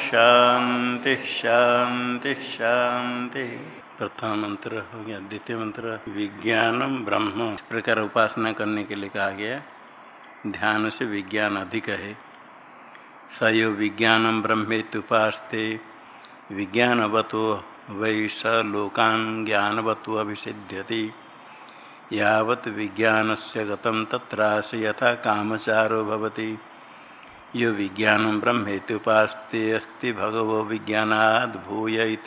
शांति शांति शांति। प्रथम मंत्र हो गया, द्वितीय मंत्र, विज्ञानम ब्रह्म। इस प्रकार उपासना करने के लिए कहा गया, ध्यान से विज्ञान अधिक है। सयो विज्ञानम ब्रह्मेत्युपास्ते विज्ञानवतो वै स लोकान ज्ञानवतो अभिषिध्यति यावत् विज्ञानस्य गतं तत्रास यथा कामचारो भवति। यो विज्ञान ब्रह्मेति उपास्ते अस्ति भगवो विज्ञानाद भूय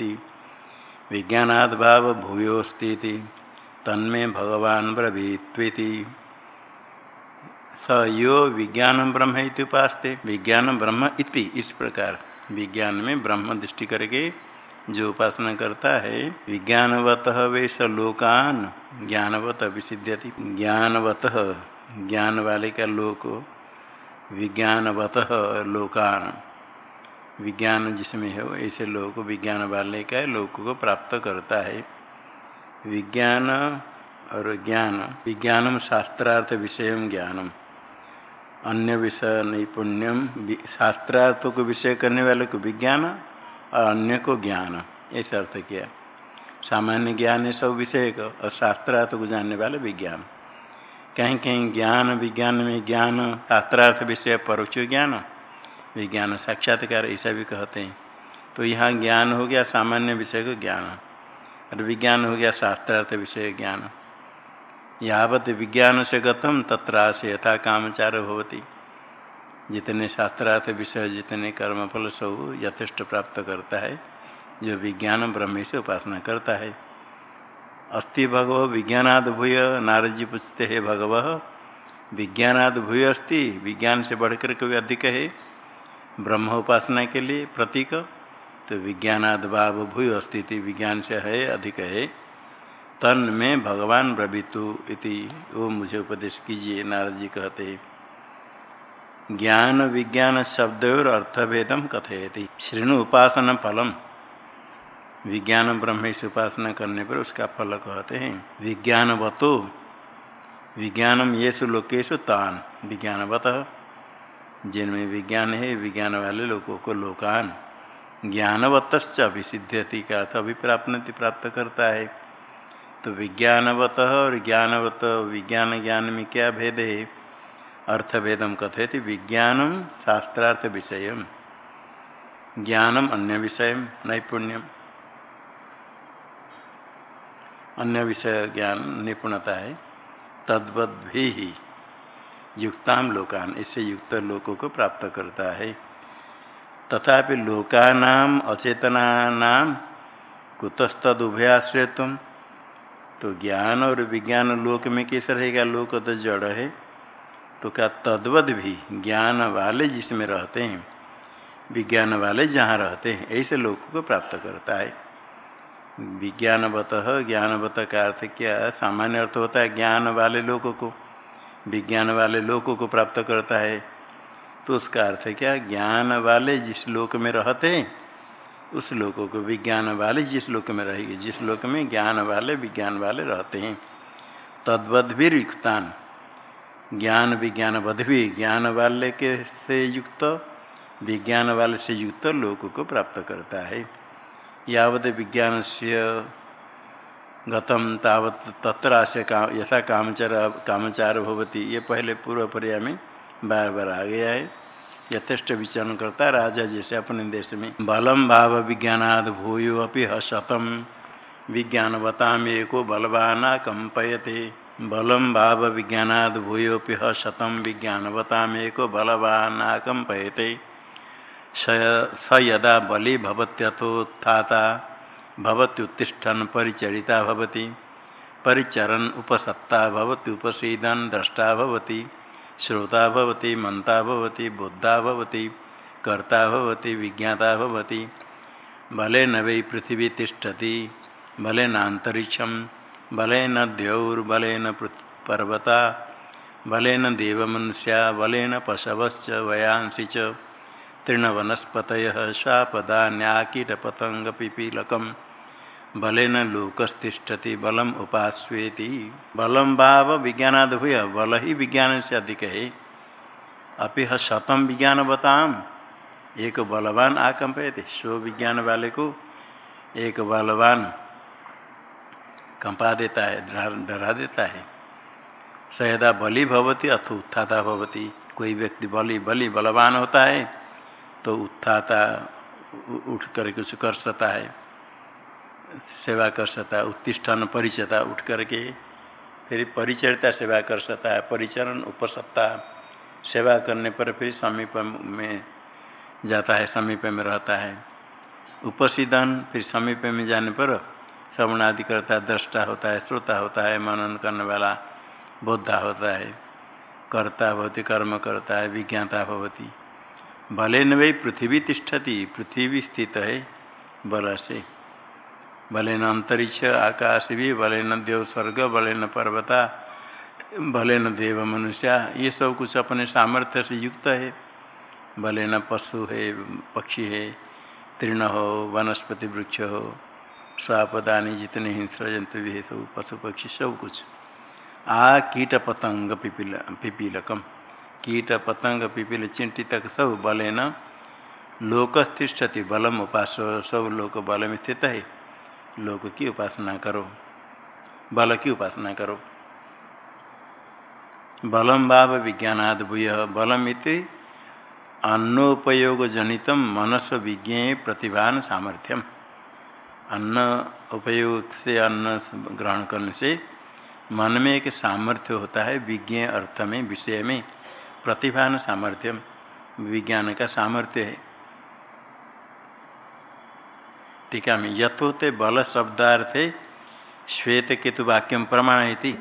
विज्ञानाद भाव भूयोस्ती तन्मे भगवान ब्रवीत्विति। स यो विज्ञान ब्रह्म उपास्ते विज्ञान ब्रह्म इति, इस प्रकार। विज्ञान में ब्रह्म दृष्टि करके जो उपासना करता है, विज्ञानवत वे स लोकान ज्ञानवत विसिध्यति ज्ञानवत, ज्ञान वाले का लोक विज्ञानवत लोकान। विज्ञान जिसमें है, ऐसे लोग विज्ञान वाले का लोक को प्राप्त करता है। विज्ञान और ज्ञान। विज्ञानम शास्त्रार्थ विषय ज्ञानम। अन्य विषय नैपुण्यम शास्त्रार्थ को विषय करने वाले को विज्ञान और अन्य को ज्ञान। ऐसा अर्थ किया। सामान्य ज्ञान है सब विषय का, और शास्त्रार्थ को जानने वाले विज्ञान। कहीं कहीं ज्ञान, विज्ञान में ज्ञान, शास्त्रार्थ विषय परोक्ष ज्ञान, विज्ञान, साक्षात्कार, ऐसा भी कहते हैं। तो यहाँ ज्ञान हो गया सामान्य विषय को ज्ञान, और विज्ञान हो गया शास्त्रार्थ विषय ज्ञान। यावत विज्ञान से गतम तत्रा से यथा कामचार होती जितने शास्त्रार्थ विषय, जितने कर्मफल सब यथेष्ट प्राप्त करता है, जो विज्ञान ब्रह्म से उपासना करता है। अस्ति भगव, विज्ञानाद भूय नारद जी पूछते, हैं भगव, विज्ञानाद भूय अस्ति? विज्ञान से बढ़कर कोई अधिक है, ब्रह्म उपासना के लिए प्रतीक तो विज्ञानाद भाव भूय अस्ति विज्ञान से है, अधिक है। तन में भगवान ब्रवीतु इति, वो मुझे उपदेश कीजिए नारद जी कहते ज्ञान, विज्ञान, शब्द और अर्थभेदम कथयति। श्रीणु उपासना फलम। विज्ञान ब्रह्म से उपासना करने पर उसका फल कहते हैं। विज्ञानवतो। विज्ञानम ये लोकेशु तान। विज्ञानवत। जिनमें विज्ञान है, विज्ञान वाले लोगों को लोकान। ज्ञानवत अभिसिध्यति का अर्थ अभिप्राप्ति प्राप्त करता है। तो विज्ञानवत और ज्ञानवत, विज्ञान ज्ञान में क्या भेद है? अर्थभेदम कथयति विज्ञानम शास्त्रार्थ विषय ज्ञानम अन्य विषय नैपुण्यम। अन्य विषय ज्ञान निपुणता है। तद्वद भी युक्ताम लोकान, इससे युक्त लोकों को प्राप्त करता है। तथापि लोकानाम कुतस्तद उभयाश्रय तुम तो ज्ञान और विज्ञान लोक में कैसे रहेगा? लोक तो जड़ है तो क्या तद्वद भी ज्ञान वाले जिसमें रहते हैं, विज्ञान वाले जहाँ रहते हैं, ऐसे लोगों को प्राप्त करता है। विज्ञानवत, ज्ञानवत का अर्थ क्या सामान्य अर्थ होता है ज्ञान वाले लोगों को। विज्ञान वाले लोगों को प्राप्त करता है। तो उसका अर्थ क्या ज्ञान वाले जिस लोक में रहते हैं उस लोगों को विज्ञान वाले जिस लोक में रहेगी, जिस लोक में ज्ञान वाले, विज्ञान वाले रहते हैं। तद्वद भी युक्तान ज्ञान विज्ञान बध भी, ज्ञान वाले के से युक्त, विज्ञान वाले से युक्त लोगों को प्राप्त करता है। यावत विज्ञान से गतम तावत तत्र से काम यथा कामचार कामचार भवती, ये पहले पूर्व पर्या में बार बार आ गया है यथेष्ट विचरण करता राजा जैसे अपने देश में। बलम भाव विज्ञानाद भूयो अपि शतम विज्ञानवताम एको बलवाना कंपयते बलम भाव विज्ञानाद भूयोपि शतम विज्ञानवताम एको बलवाना कंपयते स यदा बलि भवत्यथोत्था भवत्युत्तिष्ठन परिचरिता भवति। परिचरन उपसत्ता भवति, उपसीदन द्रष्टा भवति। श्रोता भवति मंता भवति, बुद्धा भवति, कर्ता भवति, विज्ञाता भवति। बलेन वै पृथिवी तिष्ठति बलेनान्तरिक्षं बलेन द्यौर्बलेन पर्वता बलेन देवमनुष्या बलेन पशवश्च, वयांसी च। तृणवनस्पत शापदा न्याकीटपतंग पिपीलकम बलेन लोकस्तिष्ठति, बलम उपास्वेति। बलम भाव विज्ञानाद बल ही विज्ञान से अधिक है अपि शतम विज्ञान बताम एक बलवान आकंपयते स्व विज्ञान वाले को एक बलवान कंपा देता है डरा देता है सहदा बलि भवती, अथ उत्थाता भवती। कोई व्यक्ति बलि बलि बलवान होता है तो उत्थाता उठ कर कुछ कर सकता है। सेवा कर सकता है, उत्तिष्ठान, परिचयता उठ करके फिर परिचरिता सेवा कर सकता है, परिचरण, उपसत्ता सेवा करने पर फिर समीप में जाता है, समीप में रहता है। उपसीदन फिर समीप में जाने पर श्रवण आदि करता है, दृष्टा होता है, श्रोता होता है, मनन करने वाला बोधा होता है, कर्ता भवती कर्म करता है, विज्ञाता भवती बले न वही पृथ्वी तिष्ठती, पृथ्वी स्थित है बल से। बले न अंतरिक्ष, आकाश भी बले न देव स्वर्ग बले न पर्वता, भले न देव मनुष्य, ये सब कुछ अपने सामर्थ्य से युक्त है। भले न पशु है, पक्षी है, तृण हो, वनस्पति वृक्ष हो, स्वापदानी जितने हिंस्र जंतु भी है, सब पशु पक्षी, सब कुछ। आ कीट पतंग पिपील, पिपीलकम। कीट, पतंग, पिपिल चिंटी तक सब बल न लोकस्तिष्ठति बलम उपास, सब लोक बल में स्थित है। लोक की उपासना करो। बल की उपासना करो। बलम भाव विज्ञानाद भूय बलम अन्नोपयोग जनित मनस विज्ञ प्रतिभान सामर्थ्यम। अन्न उपयोग से अन्न ग्रहण करने से मन में एक सामर्थ्य होता है विज्ञ अर्थ में, विषय में। प्रतिभान सामर्थ्य विज्ञान का सामर्थ्य है। टीका में यथोते बल शब्दार्थे श्वेत केतु वाक्यम प्रमाण थी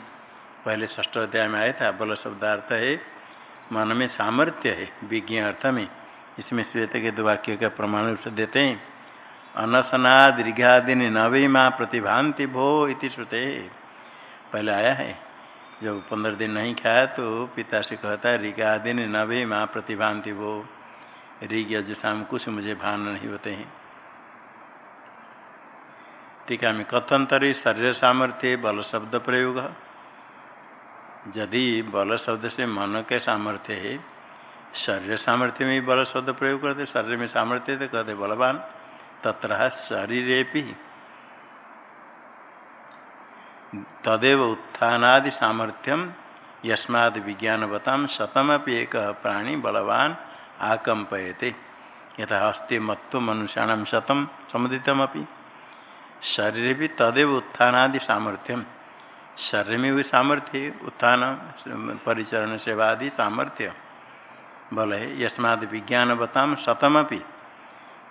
पहले ष्ठ अध्याय में आया था, बल शब्दार्थ है, मन में सामर्थ्य है विज्ञ अर्थ में। इसमें श्वेत के दो वाक्य का प्रमाण रूप से देते हैं। अनसना दीर्घादिन नवे माँ प्रतिभांति भो इति श्रुते। पहले आया है जब पंद्रह दिन नहीं खाया तो पिता से कहता है ऋगादिन नवे माँ प्रतिभांति भो ऋग यजुषाम कुछ मुझे भान नहीं होते हैं। ठीक टीका में कथंतरी शरीर सामर्थ्य बल शब्द प्रयोग। यदि बल शब्द से मन के सामर्थ्य है, शरीर सामर्थ्य में बल शब्द प्रयोग करते, शरीर में सामर्थ्य तो कहते, बलवान, तत्र शरीर तदेव उत्थानादि सामर्थ्यम यस्माद विज्ञानवता शतमपि एक प्राणी बलवान आकंपयते यथा अस्ति मत्व मनुष्याण शतम समुदितमपि। शरीर भी तदेव उत्थानादि सामर्थ्यम शरीर में भी सामर्थ्य उत्थान, परिचरण सेवा आदि सामर्थ्य। बल है यस्माद विज्ञान बताम शतमपि।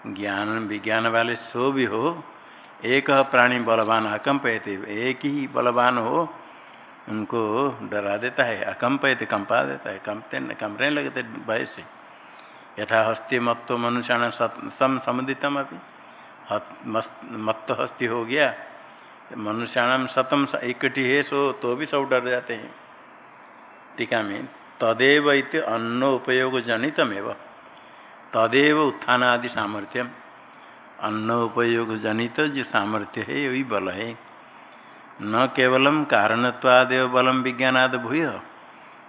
ज्ञान विज्ञान वाले सो भी हो एक प्राणी बलवान अकम्पयते एक ही बलवान हो, उनको डरा देता है अकम्पयते कंपा देता है, कंपते कंपने लगते भय से। यथा हस्ती मत्व मनुष्याण सम समुदितम अभी मत्त हस्ती हो गया मनुष्याणाम सतम इकट्ठी है, सो तो भी सब डर जाते हैं। टीका में, तदेव इत अन्न उपयोग जनितमेव तदेव उत्थान आदि सामर्थ्यम अन्नोपयोग जनित जो सामर्थ्य है वही बल है। न केवलम कारणत्वादेव बलम विज्ञानाद भूय,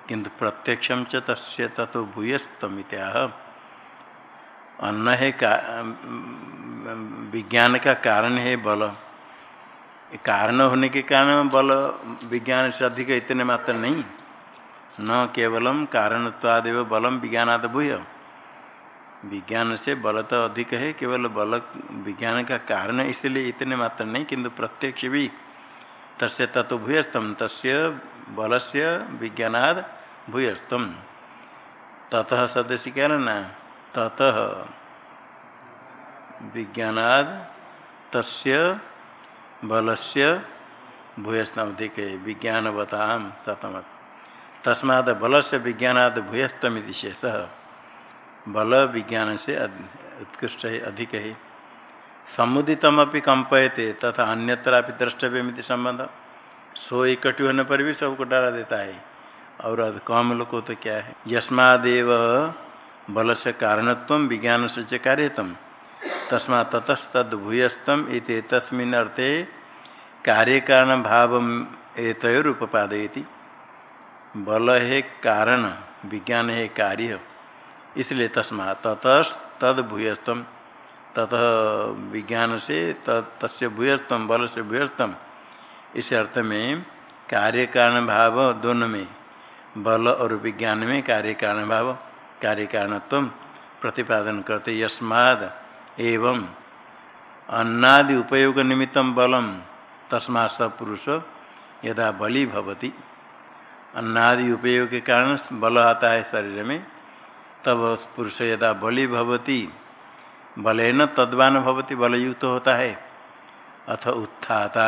किंतु प्रत्यक्षम च तस्य अन्न है का, विज्ञान का कारण है बल। कारण होने के कारण बल विज्ञान से अधिक इतने मात्र नहीं। न केवलम कारणत्वादेव बलम विज्ञानाद भूय। विज्ञान से बल तो अधिक है, केवल बल विज्ञान का कारण इसलिए इतने मात्र नहीं, किंतु प्रत्यक्ष भी। तस्य तत्व भूयस्तम, तस्य बल से विज्ञानाद भूयस्तम। ततः सदस्य क्या ना? ततः विज्ञानाद, तस्य बल से भूयस्तमधिक विज्ञानवताम सतम तस्माद बल से भूयस्तमिति शेष। बल विज्ञान से उत्कृष्ट है अधिक। है समुदितमपि कंपयते तथा अन्यत्र द्रष्टव्य संबंध सो इकट्ठी होने पर भी सबको डरा देता है। और कम लोग तो क्या है? यस्मादेव बल से कारणत्व विज्ञान से कार्यतम तस्मा ततस्तद भूयस्तम इत तस्मिन अर्थे कार्य कारण भाव एतयोर उपादयति बल है कारण, विज्ञान है कार्य। इसलिए तस्मा ततस्त तद भूयस्तम ततः विज्ञान से तस्य भूयस्तम बल से भूयस्तम इस अर्थ में कार्य भाव दोनों में, बल और विज्ञान में कार्य भाव कार्य प्रतिपादन करते यस्माद एवं। अन्नादि उपयोग निमित्तम बलम, तस्मा स पुरुष यदा बलि भवती। अन्नादि उपयोग के कारण बल आता है शरीर में तब पुरुष यदा बलि भवती बलेन तद्वान भवती बलयुक्त होता है। अथ उत्थाता।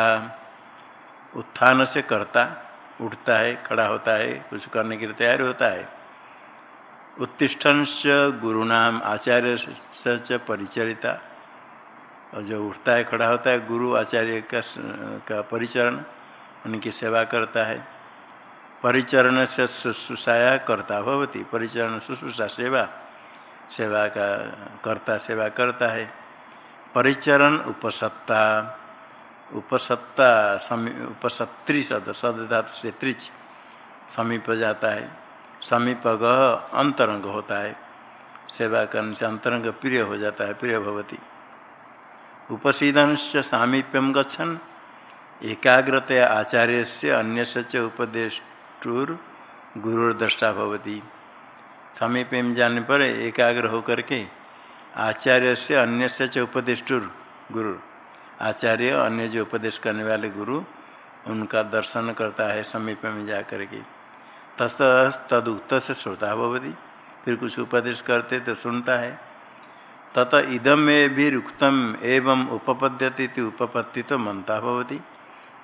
उत्थान से करता उठता है खड़ा होता है कुछ करने के लिए तैयार होता है। उत्तिष्ठन से गुरुनाम आचार्य से परिचरिता। और जो उठता है खड़ा होता है गुरु आचार्य का, का परिचरण उनकी सेवा करता है। परिचरण से शुश्रूषाया करता भवती। परिचरण शुश्रूषा सेवा। सेवा का, करता सेवा करता है। परिचरण उपसत्ता। उपसत्ता समी, उपसत्री शब्द शब्द धातु से त्रिच, समीप जाता है। समीप अंतरंग होता है। सेवा करने से अंतरंग प्रिय हो जाता है, प्रिय भवती। उपसीदन से सामीप्यम गच्छन। एकाग्रतया आचार्य से अन्य से उपदेष्टुर गुरुर्दृष्टा भवती। समीप में जाने पर एकाग्र होकर के आचार्य से अन्य से उपदेष्टुर गुरु आचार्य अन्य जो उपदेश करने वाले गुरु, उनका दर्शन करता है समीप में जा करके तस्त तद उक्त से श्रोता भवती। फिर कुछ उपदेश करते तो सुनता है। तत इदम में भी रुक्तम एवं उपपद्यति उपपत्ति तो मनता भवती।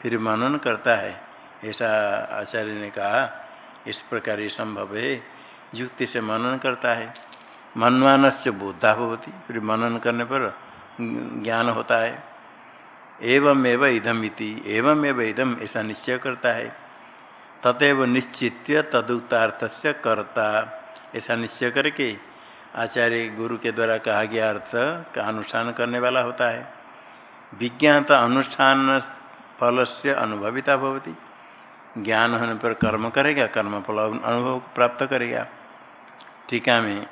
फिर मनन करता है। ऐसा आचार्य ने कहा, इस प्रकार ये संभव है, युक्ति से मनन करता है। मनमान से बोधा भवती, फिर मनन करने पर ज्ञान होता है। एवं एवं इदम इति एवं एवं इदम, ऐसा निश्चय करता है। ततएव निश्चित्य तदुक्तार्थ से करता, ऐसा निश्चय करके आचार्य गुरु के द्वारा कहा गया अर्थ का अनुष्ठान करने वाला होता है। विज्ञात अनुष्ठान फल से अनुभविता भवती। ज्ञान होने पर कर्म करेगा कर्म फल अनुभव प्राप्त करेगा। टीका में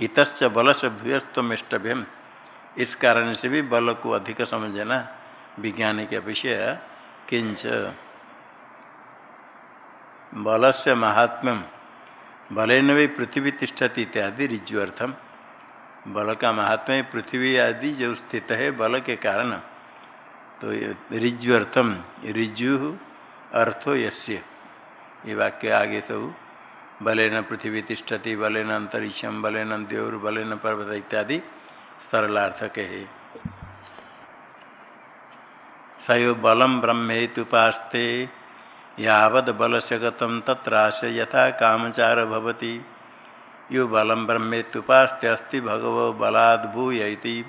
इत बल से भूयस्तमेष्टभ्यम इस कारण से भी बल को अधिक समझना विज्ञान के विषय किंच बल से महात्म्यम बलन भी पृथ्वी तिष्ठती इत्यादि रिज्जु बल का महात्मा पृथ्वी आदि जो स्थित है बल के कारण। तो रिज्जु अर्थम रिज्जु अर्थो यस्य। ये वाक्य आगे सब बलेन पृथ्वी तिष्ठति, बलेन अंतरिक्षम बलेन देवर बलेन पर्वत इत्यादि सरलार्थक है। सयो बलम ब्रह्मेतुपास्ते यावद बल से गतम तत्राश यथा कामचार भवति। यो बलम ब्रह्मेत्युपास्ते अस्ति, भगव बलाद भूयति।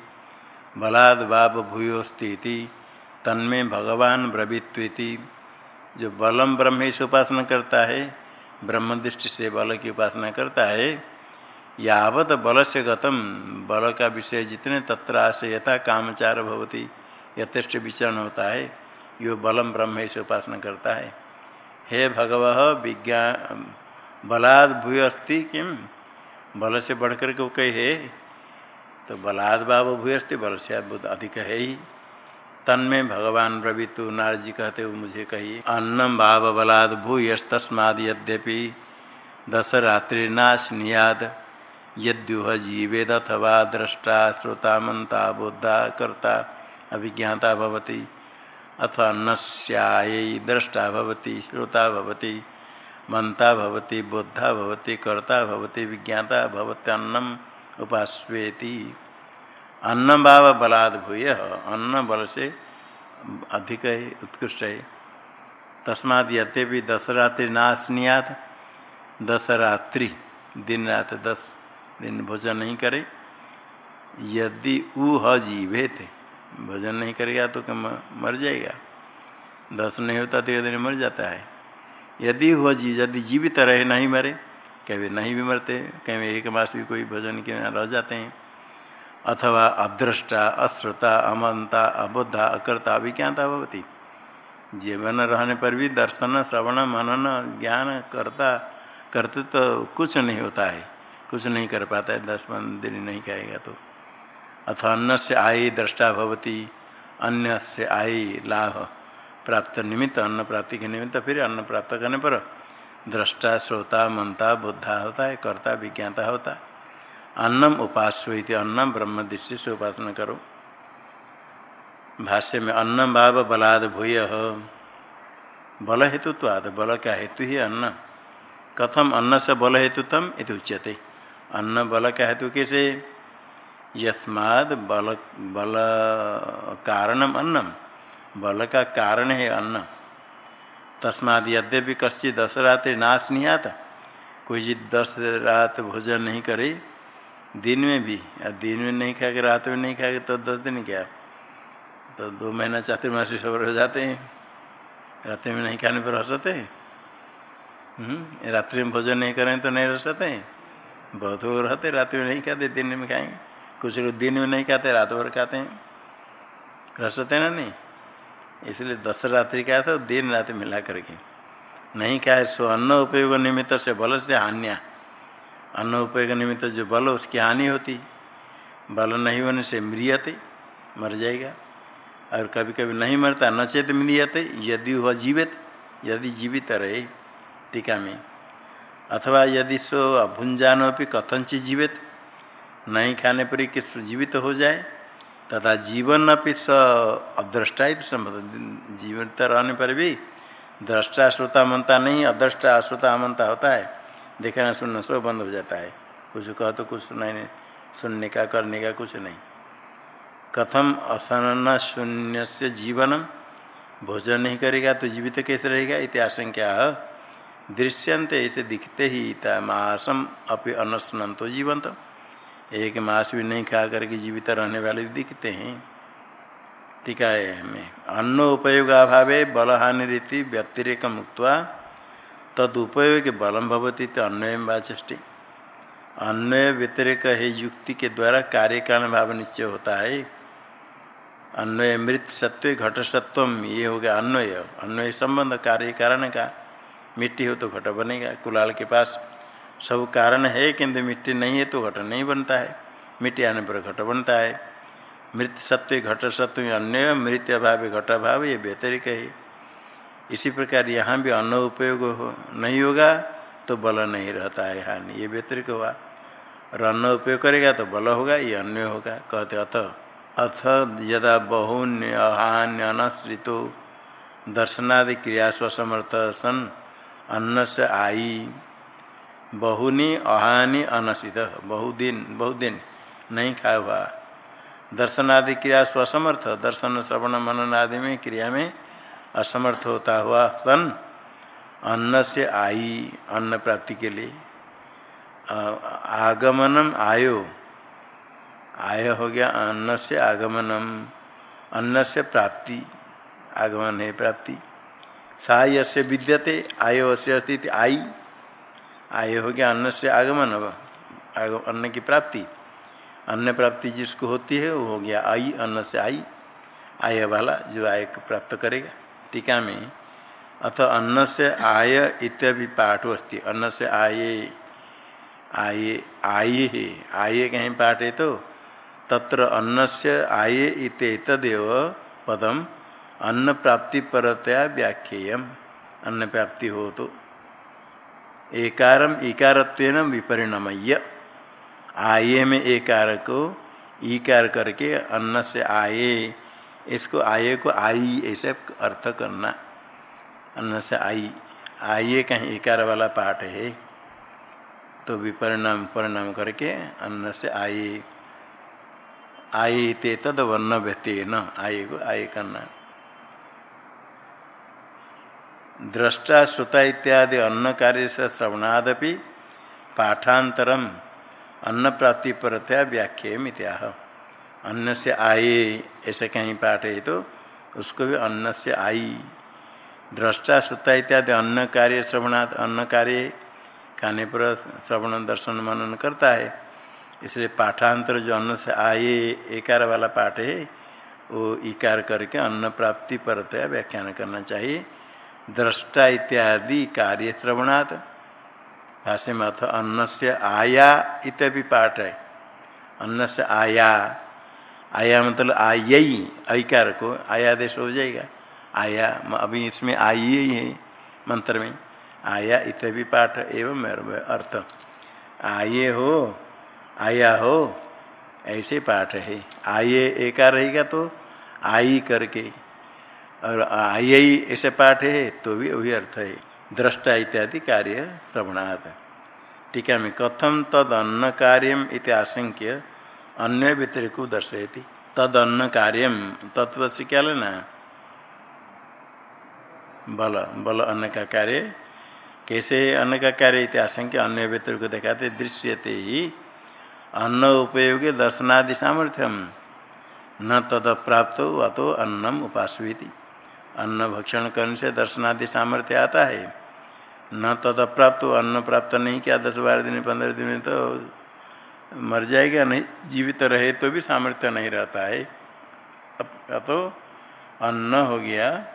बलाद बाब भूयोस्ती तन्मे भगवान ब्रवीत्वीति। जो बलम ब्रह्म से उपासना करता है, ब्रह्म दृष्टि से बल की उपासना करता है, यावत बल से गतम, बल का विषय जितने तत्र आशय यथा कामचार भवती, यथेष्ट विचरण होता है, यो बलम ब्रह्म से उपासना करता है। हे भगव विज्ञान बलाद भूय अस्ति किम बल से बढ़कर के कही? है तो बलाद बाब भूय अस्ति बल से अधिक है ही। तन्में भगवान ब्रवीतु नारजी कहते हुए मुझे कही अन्नम भाव बलाद भूयस्तस्माद यद्यपि दस रात्रि नाश नियाद, यद्युह जीवेद अथवा दृष्टा श्रोता मंता बोधा कर्ता अभिज्ञाता भवती अथवा नस्याय दृष्टा भवती, श्रोता भवती मंता भवती, बुद्धा भवती, कर्ता भवती, विज्ञाता भवत्यन्नम उपास्वेति अन्न भाव बलाद भूय, अन्न बल से अधिक है, उत्कृष्ट है। तस्माद यते भी दस रात्रि दिन रात दस दिन भोजन नहीं करे। यदि ह जीवे थे भोजन नहीं करेगा तो क्या मर जाएगा। दस नहीं होता तो यदि मर जाता है। यदि हुआ जी, यदि जीवित रहे नहीं मरे, कभी नहीं भी मरते, कभी एक मास भी कोई भोजन के रह जाते हैं। अथवा अदृष्टा, अश्रुता अमंता अबुद्धा अकर्ता अभिज्ञाता भवती। जीवन रहने पर भी दर्शन, श्रवण, मनन, ज्ञान, करता करते तो कुछ नहीं होता है। कुछ नहीं कर पाता है। दस पंद्रह दिन नहीं खाएगा तो। अथवा अन्न से आई दृष्टा भवती अन्य से आई लाभ प्राप्त निमित्त, अन्न प्राप्ति के निमित्त फिर अन्न प्राप्त करने पर दृष्टा, श्रोता, मनता, बुद्धा होता है, कर्ता विज्ञाता होता है। अन्नम उपास्य अन्नम ब्रह्म दृष्टि से उपासना करो। भाष्य में अन्नम भाव बलाद भूय। बल हेतुत्वाद बल का हेतु ही अन्न? कथम अन्न से बल हेतुतम इति उच्यते। अन्न बल का हेतु कैसे? यस्माद बल बल कारणम अन्नम। बल का कारण है अन्न। तस्माद यद्यपि कश्चि दस रात नाश नहीं आता कोई जी दस रात भोजन नहीं करे दिन में भी या दिन में नहीं खाएगा रात में नहीं खाएगा तो दस दिन क्या? तो दो महीना चातुर्मासी सब रह जाते हैं। रात्रि में नहीं खाने पर रह सकते हम्म, रात्रि में भोजन नहीं करें तो नहीं रह सकते बहुत लोग रहते रात्रि में नहीं खाते दिन में खाएँगे। कुछ लोग दिन में नहीं खाते रात भर खाते हैं। रह सकते ना नहीं? इसलिए दस रात्रि का तो दिन रात मिला करके। नहीं खाए सो अन्न उपयोग निमित्त से बल से हान्या। अन्न उपयोग निमित्त जो बल, उसकी हानि होती, बल नहीं होने से मृियते मर जाएगा। और कभी कभी नहीं मरता, न चेत मृियते यदि वह जीवित, यदि जीवित रहे टीका में। अथवा यदि सो अभुंजानोपि कथनचित जीवित, नहीं खाने पर किस जीवित हो जाए, तथा जीवन अपनी स अदृष्टा ही संभव जीवित रहने पर भी दृष्टा श्रोता मनता नहीं अदृष्टा अश्रोता मनता होता है। देखना सुनना सब बंद हो जाता है। कुछ कह तो कुछ सुना नहीं। सुनने का, करने का कुछ नहीं। कथम असन्न शून्य से जीवनम। भोजन नहीं करेगा तो जीवित कैसे रहेगा? इतिहास क्या दृश्यंत ऐसे दिखते ही मासम अपि अनस्न तो जीवंत एक मास भी नहीं खा करके जीवित रहने वाले दिखते हैं। टीका है, हमें अन्न उपयोग अभाव बलहानि रीति व्यतिरेक मुक्त तदुपयोग बलम भवती तो अन्वय वाचष्टि अन्वय व्यतिरिक है युक्ति के द्वारा कार्य कारण भाव निश्चय होता है। अन्वय मृत सत्व, घट सत्व ये हो गया अन्वय। अन्वय संबंध कार्य कारण का, मिट्टी हो तो घट बनेगा, कुलाल के पास सब कारण है, किंतु मिट्टी नहीं है तो घट नहीं बनता है। मिट्टी आने पर घट बनता है। मृत सत्व, घट सत्व अन्य मृत अभाव, घट अभाव, ये व्यतिरिक है। इसी प्रकार यहाँ भी अन्न उपयोग हो नहीं होगा तो बल नहीं रहता है हानि। ये व्यतिरिक हुआ। और अन्न उपयोग करेगा तो बल होगा, ये अन्य होगा। कहते अथ। अथ यदा बहुन्य अहान्य अनश्रितो दर्शनादि क्रिया स्वसमर्थ सन अन्न से आई। बहुनी अहानि अनसित बहुदिन बहुदिन नहीं खाया हुआ। दर्शनादि क्रिया स्वसमर्थ दर्शन, श्रवण, मनन आदि में क्रिया में असमर्थ होता हुआ सन अन्न से आई, अन्न प्राप्ति के लिए। आगमनम आयो। आय हो गया अन्न से आगमनम। अन्न से प्राप्ति। आगमन है प्राप्ति। सा यसे विद्यते, आयो से अस्थित आई। आय हो गया अन्न से आगमन अन्न की प्राप्ति। अन्न प्राप्ति जिसको होती है, वो हो गया आई, अन्न से आई। आय वाला जो आय प्राप्त करेगा। टीका में अथ अन्न से आय इत्यादि पाठ अस्ति। अन्न से आए आए आए है। आए कहीं पाठ है तो तत्र अन्न से आए इतदेव पदम अन्न प्राप्ति परतया व्याख्येयम। अन्न प्राप्ति हो तो एकारम इकारत्व विपरिणमय आए में एकार को ईकार करके अन्न से आए इसको आए को आई, ऐसे अर्थ करना। अन्न से आई। आइए कहीं इकार वाला पाठ है तो विपरिणाम, परिणाम करके अन्न से आए। आए ते तद वर्ण व्यते न, आए को आए करना। दृष्टा श्रुता इत्यादि अन्न कार्य से श्रवणादपि पाठांतरम अन्न प्राप्ति परतया व्याख्या मित्याह अन्न से आए, ऐसे कहीं पाठ है तो उसको भी अन्न से आई। दृष्टा श्रुता इत्यादि अन्न कार्य, श्रवणात् अन्न कार्य खाने पर श्रवण, दर्शन, मनन करता है। इसलिए पाठांतर जो अन्न से आए, एकार वाला पाठ है, वो इकार करके अन्न प्राप्ति परतया व्याख्यान करना चाहिए। दृष्टा इत्यादि कार्य, श्रवणात् भाष्य में अथ अन्न से आया इत्यादि पाठ है। अन्न से आया आया मतलब आयई ऐकार को, आया देश हो जाएगा। आया अभी इसमें आइए ही है, मंत्र में। आया इत्यादि पाठ एवं अर्थ। आए हो, आया हो, ऐसे पाठ है। आए एकार रहेगा तो आई करके। और आई ऐसे पाठ है तो भी वही अर्थ है। दृष्टा इत्यादि कार्य श्रवणात्। टीका में कथम तद अन्न कार्यम इति आशंक्य अन्य व्यतिरिक दर्शयती। तद अन्न कार्यम तत्व से क्या लेना बल बल अन्न का कार्य। कैसे अन्न का कार्य आशंक्य, अन्य व्यतिरिक दिखाते, दृश्यते ही। अन्न उपयोगी दर्शनादि सामर्थ्यम। न तद प्राप्त, अतो अन्नम उपासवीति अन्न भक्षण करने से दर्शनादि सामर्थ्य आता है। न तद प्राप्त, अन्न प्राप्त नहीं किया, दस बारह दिन, पंद्रह दिन में तो मर जाएगा, नहीं, जीवित रहे तो भी सामर्थ्य नहीं रहता है। अब तो अन्न हो गया,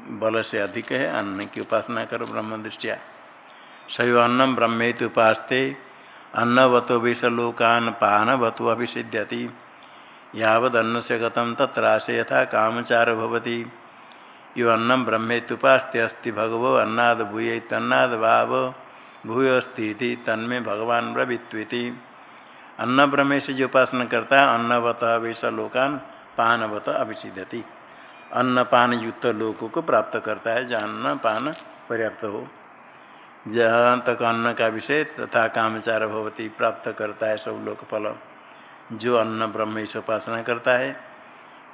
बल से अधिक है, अन्न की उपासना करो ब्रह्म दृष्टिया। सही अन्नम ब्रह्मेत उपासते, अन्नवतो विषलोकान पानवतो अभिषिध्यति। यावद अन्न से गतम तत्रासे यथा कामचार भवति। यो अन्नम ब्रह्मेत्युपास्ते अस्ति, भगवो अन्नाद भूय तन्नाद भाव भूय अस्ति तन्मे भगवान अन्न ब्रह्मे से जो उपासना करता है, अन्नवत विषलोकान पानवत अभिषिध्यति अन्न पान युक्त लोकों को प्राप्त करता है, जहाँ अन्न पान पर्याप्त हो। जहाँ तक अन्न का विषय तथा कामचार भवती प्राप्त करता है, सब लोक फल। जो अन्न ब्रह्म से उपासना करता है,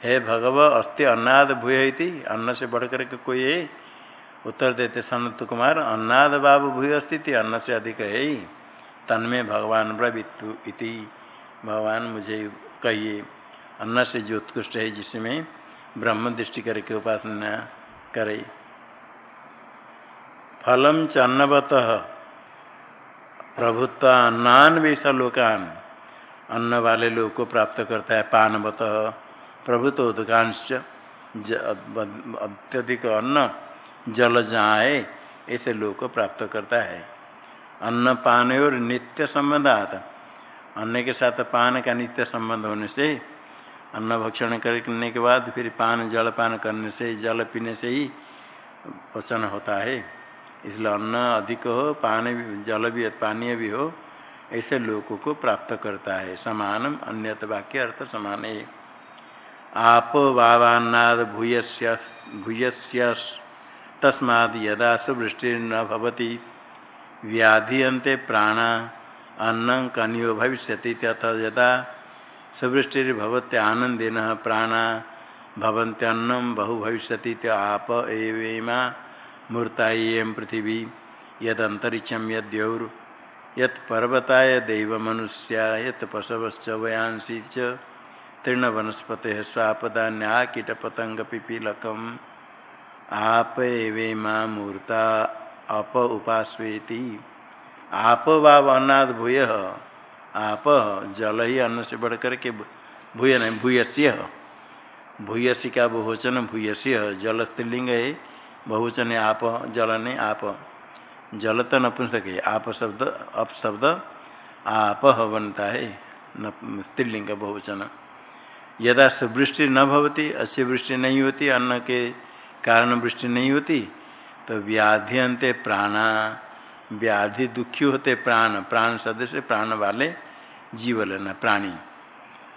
हे भगव, अस्ति अन्नाद भूय अन्न से बढ़कर के कोई है? उत्तर देते सनत कुमार, अन्नाद बाब भूय स्थिति अन्न से अधिक है ही। तन्में भगवान ब्रवित्तु इति। भगवान मुझे कहिए, अन्न से जो उत्कृष्ट है, जिसमें ब्रह्म दृष्टि करके उपासना करे। फलम च अन्नवत प्रभुत्व अन्नान वैसा लोकान। अन्न वाले लोग को प्राप्त करता है पानवत। प्रभुत्व उदकांश अत्यधिक अन्न जल जहाँ है ऐसे लोग को प्राप्त करता है। अन्न पान और नित्य संबंध आता। अन्न के साथ पान का नित्य संबंध होने से, अन्न भक्षण करने के बाद फिर पान, जल पान करने से, जल पीने से ही पचन होता है। इसलिए अन्न अधिक हो, पानी भी, जल भी, पानीय भी हो, ऐसे लोगों को प्राप्त करता है। समान अन्यत वाक्य अर्थ समान है। आप वावान्नाद भूयस्य भूयस्य तस्माद यदा सुवृष्टि न भवति। व्याधि अंते प्राणा अन्न कनियो भविष्य तथा यदा सुवृष्टिर्भवत्य आनंदेन प्राणा भवन्त्यन्नम बहु भविष्य आप एवेमा मूर्ता एम पृथ्वी यद यद्यौर यत पर्वताय दैव पशवश्च वयांसी च तृण वनस्पति स्वापदान्या कीट पतंग पिपीलकम आप एवेमा मूर्ता अप उपास्वेति आप वाव अन्नाद भूय, आप जल ही अन्न से बढ़ करके भूय नहीं, भूयस्य। भूयसी का बहुवचन, भूयस्य, जल स्त्रीलिंग है, बहुवचन आप जल ने, आप। जल तो नपुंसक है, आप शब्द, अप शब्द, आप बनता है न स्त्रीलिंग बहुवचन। यदा वृष्टि न भवती अच्छी वृष्टि नहीं होती, अन्न के कारण वृष्टि नहीं होती तो व्याधि अंत प्राणा, व्याधि दुखी होते प्राण प्राण सदस्य प्राण वाले जीव लेना प्राणी।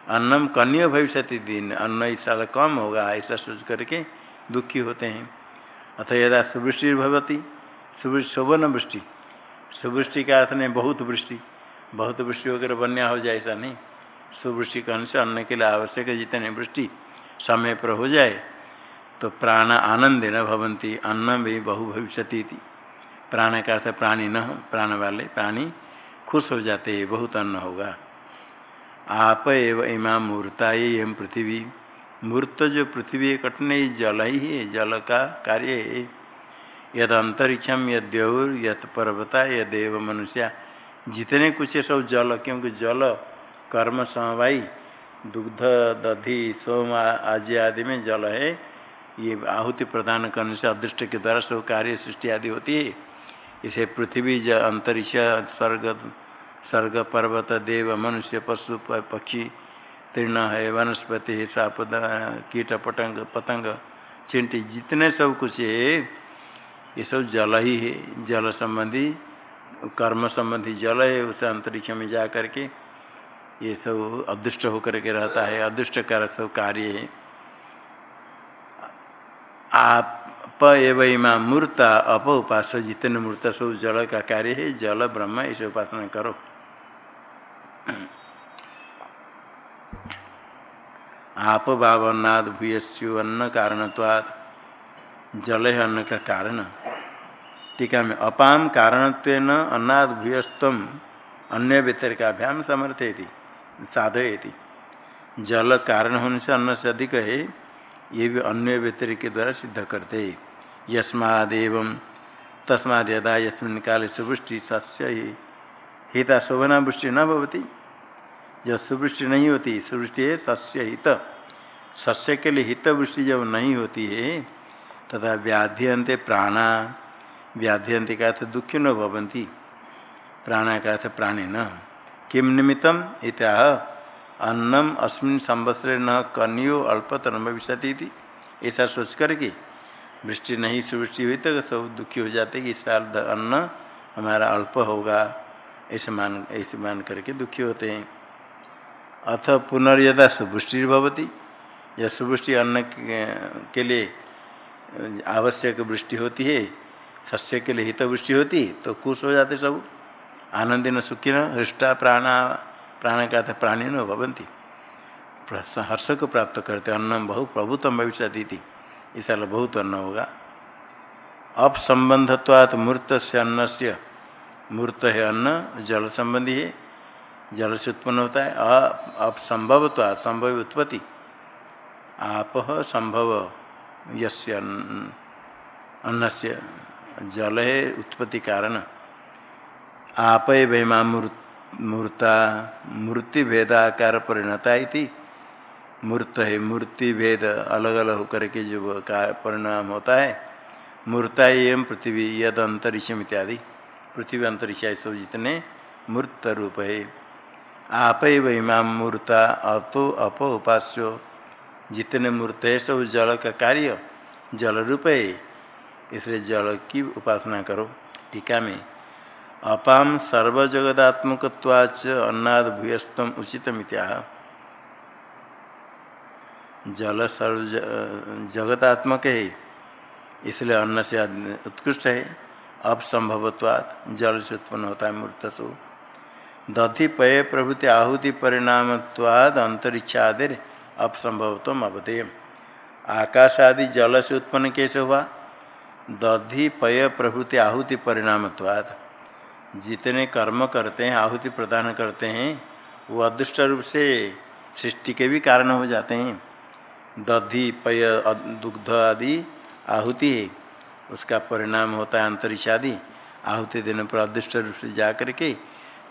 अन्नम कन्या भविष्य दिन, अन्न इस साल कम होगा, ऐसा सोच करके दुखी होते हैं। अथ यदा सुवृष्टि भवती सुवर्ण वृष्टि, सुवृष्टि का अर्थ नहीं, बहुत वृष्टि बहुत वृष्टि वगैरह बन्या हो जाए ऐसा नहीं। सुवृष्टि कहने से अन्न के लिए आवश्यक है जितने वृष्टि समय पर हो जाए तो प्राण आनंद न भवंती अन्न भी बहु भविष्य प्राण का अर्थ प्राणी न प्राण वाले प्राणी खुश हो जाते हैं, बहुत अन्न होगा। आप एवं इमा मूर्ता एवं पृथ्वी। मूर्त जो पृथ्वी कठिन जल ही है, जल का कार्य है। यद अंतरिक्षम, यद देवर यद पर्वता, यद मनुष्य। जितने कुछ है सब जल, क्योंकि जल कर्म समवायी, दुग्ध, दधि, सोम आदि आदि में जल है। ये आहुति प्रदान करने से अदृष्ट के द्वारा सब कार्य सृष्टि आदि होती है। इसे पृथ्वी, ज, अंतरिक्ष, स्वर्ग स्वर्ग, पर्वत, देव, मनुष्य, पशु पक्षी तीर्ण है, वनस्पति है सापद, कीट, पतंग पतंग, चिंटी, जितने सब कुछ है, ये सब जल ही है। जल संबंधी, कर्म संबंधी जल है, उसे अंतरिक्ष में जा करके ये सब अदृष्ट होकर के रहता है। अदृष्ट कर सब कार्य है। आप एवं मूर्ता, अप उपास जितने मूर्त सब जल का कार्य है, जल, ब्रह्म, इसे उपासना करो। आप भावनाद, भूयस्यु अन्न कारणत्वाद, जल है अन्न का कारण। टीका में अपाम कारणत्व अन्नाद, भूयस्तम, अन्य व्यतिरिकाभ्याम समर्थयति, साधयति। जल कारण होने से अन्न से अधिक है ये भी अन्य व्यतिरिक के द्वारा सिद्ध करते यस्मादेव, तस्माद यदा यस्मिन काले सुवृष्टि सस्य ही, हिता शोभना वृष्टि न भवती। जब सुवृष्टि नहीं होती, सुवृष्टि है सस्य हित। सस्य के लिए हित वृष्टि जब नहीं होती है, तथा व्याध्यंते प्राणा व्याध्यंते का अर्थ दुखी न भवंती प्राणा का अर्थ प्राणी न। किम निमित्तम इत्या अन्नम अस्मिन संवत्सर न कन्यो अल्पतर भविष्य ऐसा सोच करके वृष्टि नहीं, सुवृष्टि हुई तो सब दुखी हो जाते कि इस साल अन्न हमारा अल्प होगा। ऐसे मान ऐसे मान करके दुखी होते हैं। अथ पुनर्यदा सुवृष्टि भवती। या सुवृष्टि अन्न के लिए आवश्यक वृष्टि होती है, सस्य के लिए हितवृष्टि होती तो खुश हो जाते सब। आनंदिन सुखी न, हृष्टा प्राणा प्राण का था, प्राणी न भवंती। हर्ष को प्राप्त करते अन्न बहु प्रभुतम भविष्य थी इस बहुत अन्न होगा। अब संबंधत्वात् मूर्त से अन्न से मूर्त है अन्न, जल संबंधी है, जल से उत्पन्न होता है अब संभवत्वात् संभव उत्पत्ति। आप संभव, यस्य अन्न से जल है, उत्पत्ति कारण। आप वैमा मूर्ता मूर्ति भेदाकार परिणता इति। मूर्त है, मूर्ति भेद अलग अलग होकर के जो का परिणाम होता है। मूर्ता एवं पृथ्वी, यद अंतरिक्षम इत्यादि। पृथ्वी अंतरिक्ष सब जितने मूर्त रूप है। आप वैमा मूर्ता, अतो अप उपास्यो। जितने मूर्त है सब जल का कार्य। जल रूप है, इसलिए जल की उपासना करो। टीका में अपाम सर्वजगदात्मकवाच अन्नाद भूयस्तम उचित मित्या जल सर्व जगतात्मक है, इसलिए अन्न से उत्कृष्ट है। अब संभवत्वात् जल से उत्पन्न होता है मूर्तसु। दधि पय प्रभृति आहुति परिणामत्वाद अंतरिक्षादिर अब संभवतम अवधेय आकाश आदि जल से उत्पन्न कैसे हुआ? दधि पय प्रभृति आहुति परिणामत्वाद जितने कर्म करते हैं, आहुति प्रदान करते हैं, वो अदृष्ट रूप से सृष्टि के भी कारण हो जाते हैं। दधि, पय दुग्ध आदि आहुति है। उसका परिणाम होता है अंतरिक्ष आदि। आहुति देने पर अदृष्ट रूप से जा करके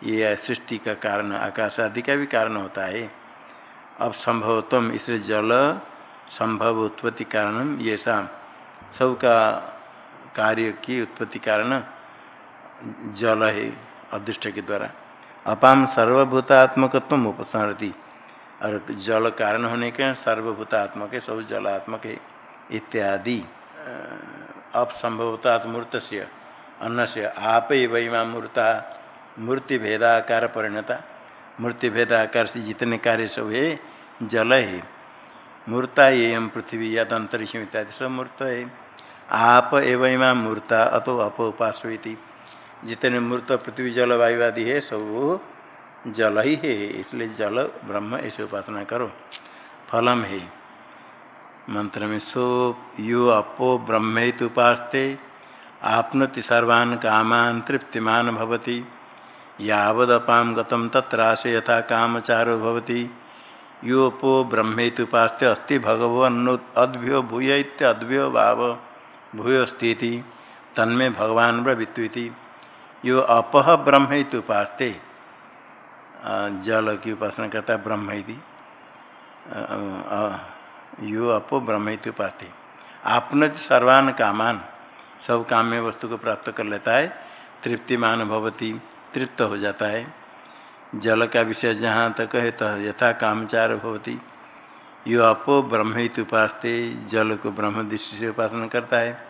ये सृष्टि का कारण, आकाश आदि का भी कारण होता है। अब संभवतम इसलिए जल संभव उत्पत्ति कारण ये शाम सबका कार्य की उत्पत्ति कारण जल है, अदृष्ट के द्वारा। अपाम सर्वभूतात्मकत्व उपसंहरती। और जल कारण होने के सर्वभूतात्मक है, सब जलात्मक है, इत्यादि। अब संभवता मूर्त से अन्न से आप वही मूर्ता, मूर्ति भेदाकार परिणता। मूर्ति भेदाकार से जितने कार्य सब है, जल है। मूर्ता एवं पृथ्वी, यद, अंतरिक्ष, इत्यादि सब मूर्त है। आप एवं मूर्ता, अतो अप उपासती जितने मूर्त पृथ्वी, जल, वायु आदि है, सब जल ही है, इसलिए जल, ब्रह्म, ऐसे उपासना करो। फलम है। मंत्र में सो, यु अपो ब्रह्मेत उपास्ते, आपनति सर्वान् कामान तृप्तिमान भवति। यावदपाम गतम तत्राश यथा कामचारो भवति। योपो ब्रह्मेत उपास्ते, अस्ति भगवन् अद्भ्यो भूय इत्यद्भ्यो भाव भूय स्थिति तन्मे भगवान ब्रवित्व यो अपह ब्रह्म उपास्ते। जल की उपासना करता है, ब्रह्म यो अपो ब्रह्म उपास्ते। आपने सर्वान कामान, सब काम्य वस्तु को प्राप्त कर लेता है, तृप्तिमान भवती, तृप्त हो जाता है। जल का विषय जहाँ तक है तो यथा कामचार भवती। यो अपो ब्रह्म उपासते, जल को ब्रह्म दृष्टि से उपासना करता है।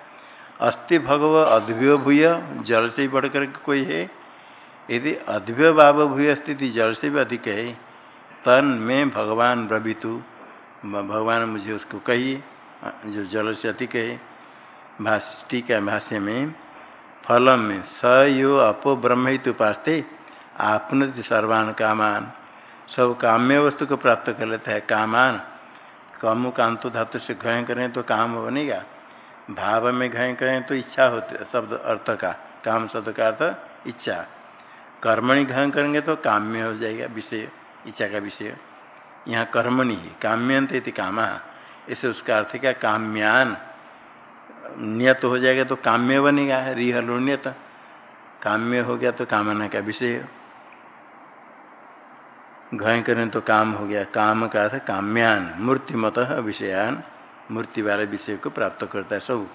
अस्थि भगव अद्भ्यो भूय जल से बढ़ कर कोई है। यदि अद्व्य भाव भूय स्थिति जल से भी अधिक है। तन में भगवान रवितु। भगवान मुझे उसको कहिए, जो जल से अधिक है। भाष्य टीका भाष्य में, फलम में, स यो अपो ब्रह्म उपासते आपन सर्वान कामान। सब काम्य वस्तु को प्राप्त कर लेता है। कामान, कम कांतो धातु से घय करें तो काम बनेगा। भाव में घय करें तो इच्छा होती शब्द अर्थ का, काम शब्द का अर्थ इच्छा। कर्मणि घय करेंगे तो काम्य हो जाएगा, विषय, इच्छा का विषय। यहाँ कर्मणि है, काम्यंत इति कामा। इसे उसका अर्थ क्या, काम्यान। नियत हो जाएगा तो काम्य बनेगा, रिहलो नियत। काम्य हो गया तो कामना का विषय। घय करें तो काम हो गया, काम का अर्थ काम्यान, मूर्तिमत विषयान। मूर्ति वाले विषय को प्राप्त करता है सब।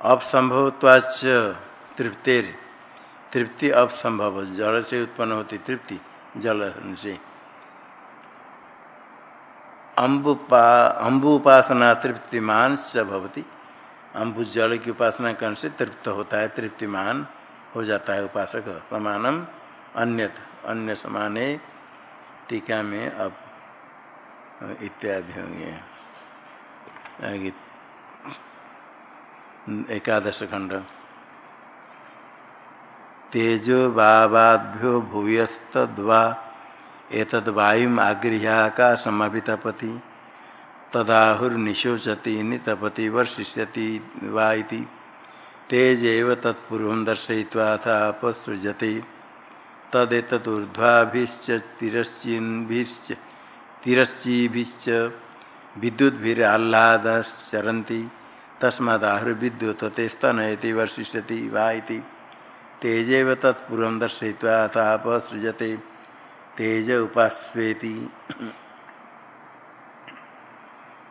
अपसंभवत्वाच तृप्तिर। तृप्ति अपसंभव जल से उत्पन्न होती तृप्ति, जल से। अम्बुपा अम्बु उपासना तृप्तिमान स भवती। अम्बु जल की उपासना करने से तृप्त होता है, तृप्तिमान हो जाता है उपासक। समानम अन्य अन्य समाने टीका में अब इत्यादि होंगे। एकादश खंड। तेजो बाबाभ्यो भूयस्तवा एतद वायु आगृह्याकाशमभितपति तदाहुर्निशोचति नितपति वर्षिष्यति वा इति। तेजेव तत्पूर्व दर्शय्वाथापसृजते तदेतदूर्ध्वाभिश्च, तिरश्चिन्भिश्च, तिरश्चीभिश्च विद्युद्भिराह्लादश्चरन्ति तस्मादाहुर्विद्युत ते स्तनयति, वर्षिष्यति, वा इति। तेजेव तत्पूर्व दर्शय्वा अथापसृजते तेज उपास्वेति।